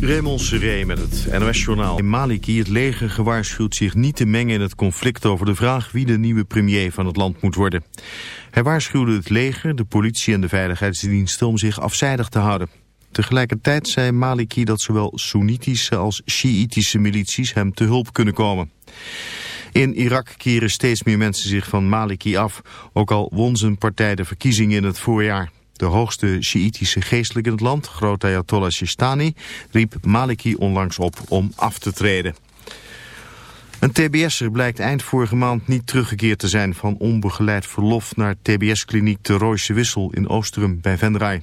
Raymond Seré met het NOS-journaal. In Maliki, het leger gewaarschuwt zich niet te mengen in het conflict over de vraag wie de nieuwe premier van het land moet worden. Hij waarschuwde het leger, de politie en de veiligheidsdiensten om zich afzijdig te houden. Tegelijkertijd zei Maliki dat zowel Soenitische als Shiïtische milities hem te hulp kunnen komen. In Irak keren steeds meer mensen zich van Maliki af, ook al won zijn partij de verkiezingen in het voorjaar. De hoogste Sjiïtische geestelijke in het land, groot Ayatollah Sistani, riep Maliki onlangs op om af te treden. Een tbs'er blijkt eind vorige maand niet teruggekeerd te zijn van onbegeleid verlof naar tbs-kliniek de Royse Wissel in Oosterum bij Venray.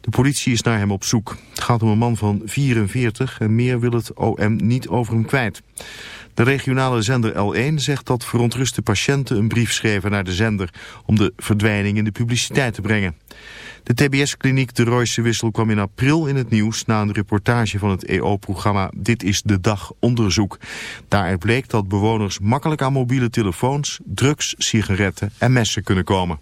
De politie is naar hem op zoek. Het gaat om een man van 44 en meer wil het OM niet over hem kwijt. De regionale zender L1 zegt dat verontruste patiënten een brief schreven naar de zender om de verdwijning in de publiciteit te brengen. De TBS-kliniek de Royse Wissel kwam in april in het nieuws na een reportage van het EO-programma Dit is de Dag Onderzoek. Daaruit bleek dat bewoners makkelijk aan mobiele telefoons, drugs, sigaretten en messen kunnen komen.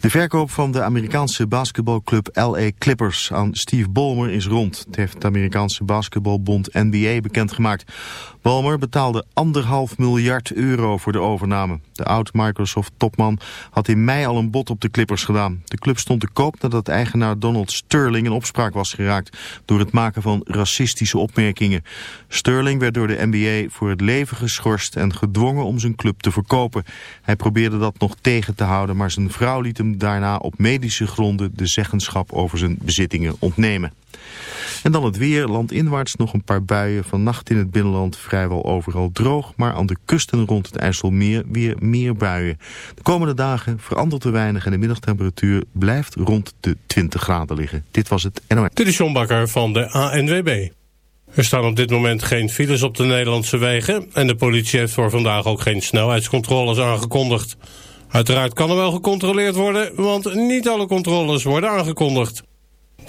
De verkoop van de Amerikaanse basketbalclub LA Clippers aan Steve Ballmer is rond. Het heeft de Amerikaanse basketbalbond NBA bekendgemaakt. Ballmer betaalde anderhalf miljard euro voor de overname. De oud-Microsoft-topman had in mei al een bod op de Clippers gedaan. De club stond te koop nadat eigenaar Donald Sterling in opspraak was geraakt... door het maken van racistische opmerkingen. Sterling werd door de NBA voor het leven geschorst en gedwongen om zijn club te verkopen. Hij probeerde dat nog tegen te houden, maar zijn vrouw liet hem daarna op medische gronden... de zeggenschap over zijn bezittingen ontnemen. En dan het weer, landinwaarts nog een paar buien. Vannacht in het binnenland vrijwel overal droog, maar aan de kusten rond het IJsselmeer weer meer buien. De komende dagen verandert er weinig en de middagtemperatuur blijft rond de 20 graden liggen. Dit was het NOS. Dit is John Bakker van de ANWB. Er staan op dit moment geen files op de Nederlandse wegen... en de politie heeft voor vandaag ook geen snelheidscontroles aangekondigd. Uiteraard kan er wel gecontroleerd worden, want niet alle controles worden aangekondigd.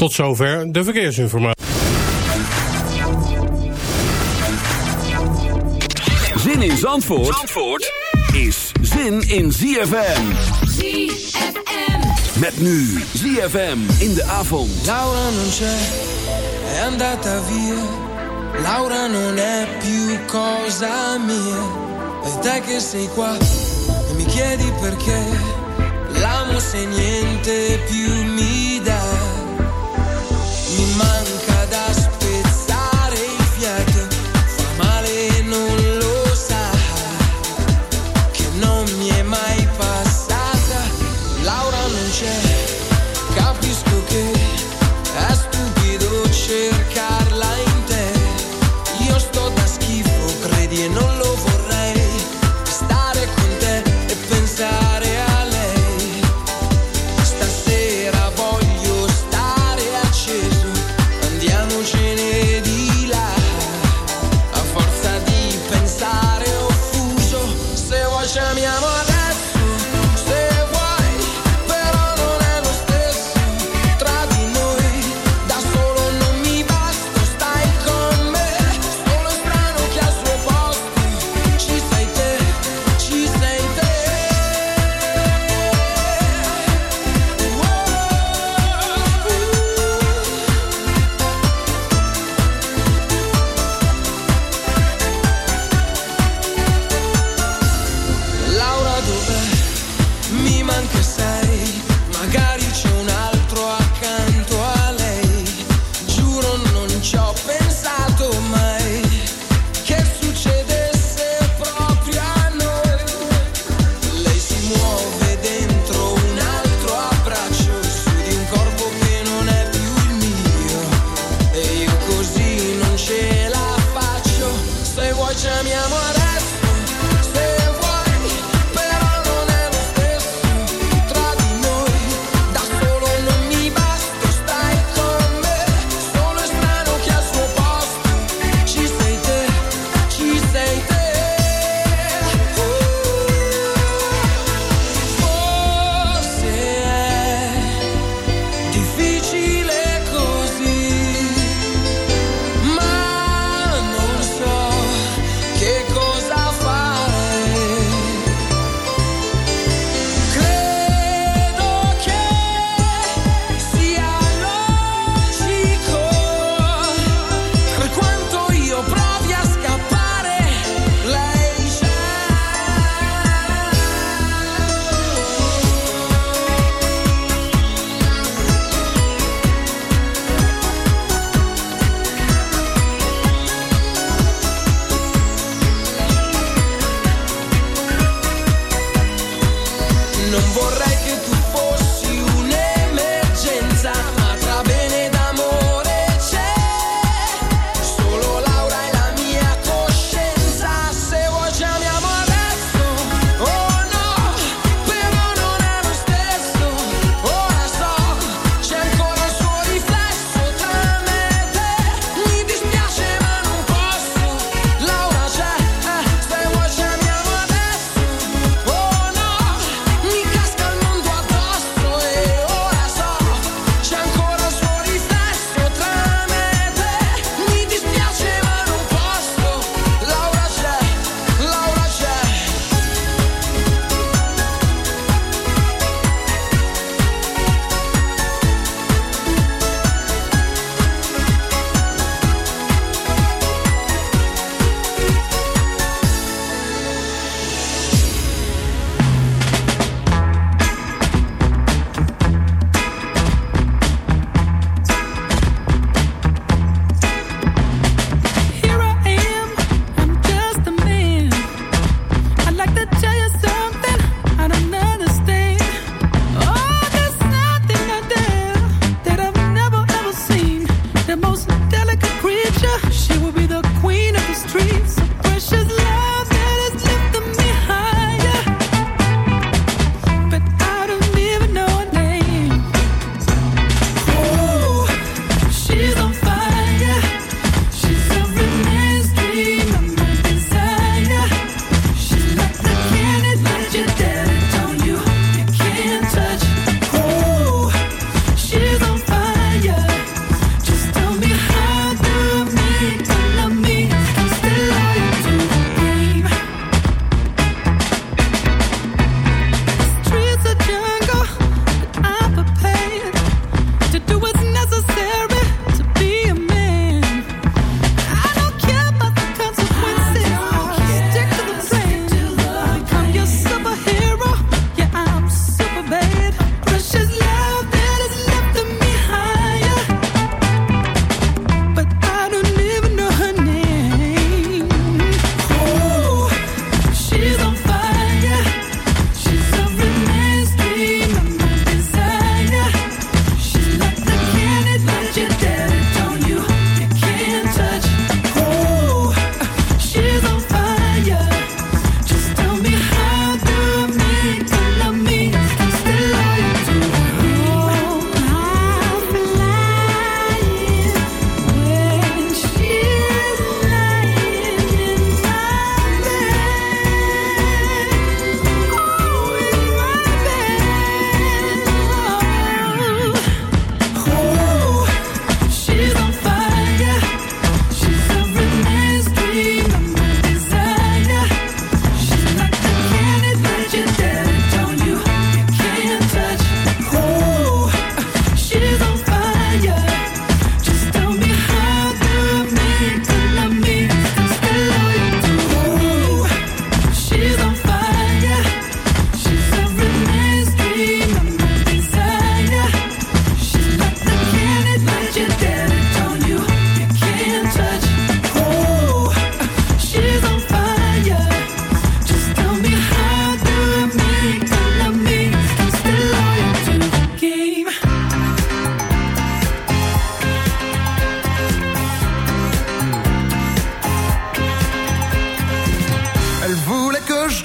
Tot zover de verkeersinformatie. Zin in Zandvoort, Zandvoort is zin in ZFM. ZFM. Met nu ZFM in de avond. Laura non c'è, è andata via. Laura non è più cosa mia. E te che sei qua e mi chiedi perché. L'amo se niente più mi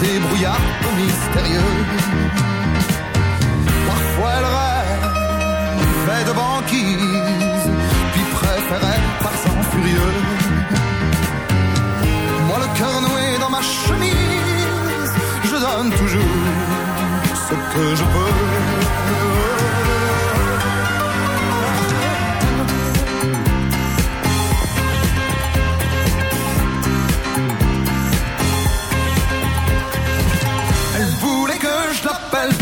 Des brouillards mystérieux. Parfois elle rêve, fait de banquise, puis préférait par sang furieux. Moi le cœur noué dans ma chemise, je donne toujours ce que je peux.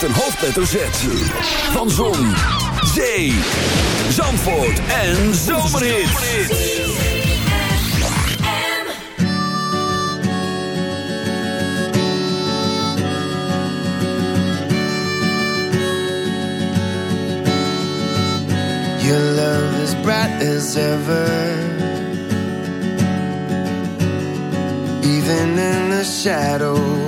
Met een hoofdletter Z. Van Zon, Zee, Zandvoort en Zomerhits. Your love is bright as ever. Even in the shadows.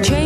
change.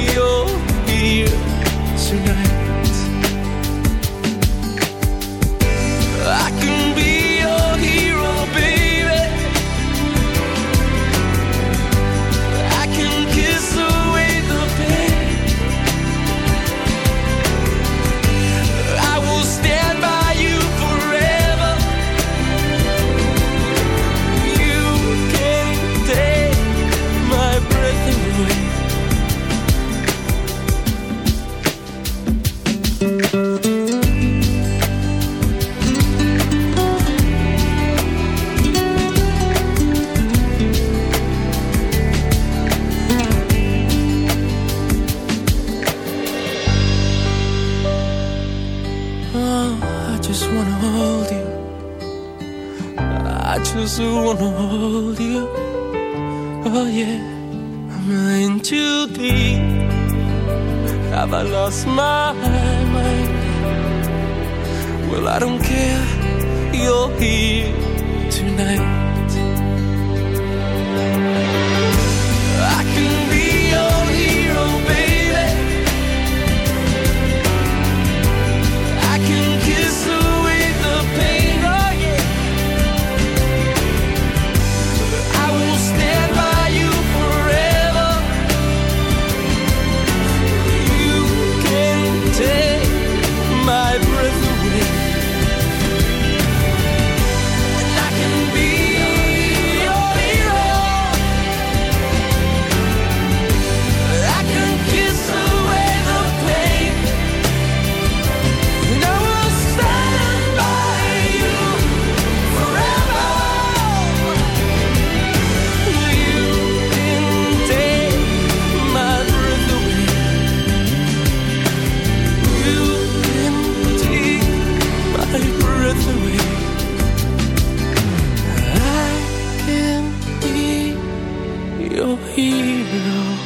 hero.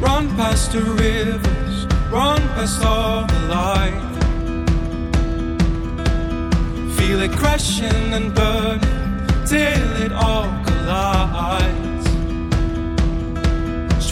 Run past the rivers, run past all the light. Feel it crashing and burning till it all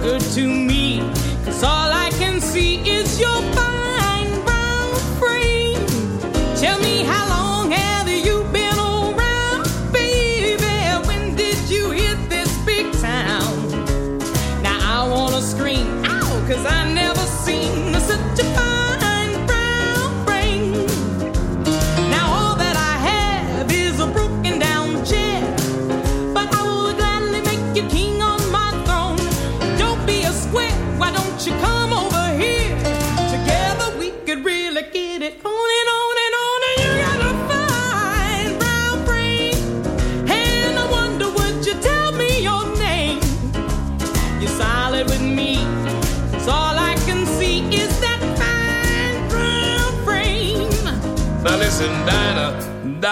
good to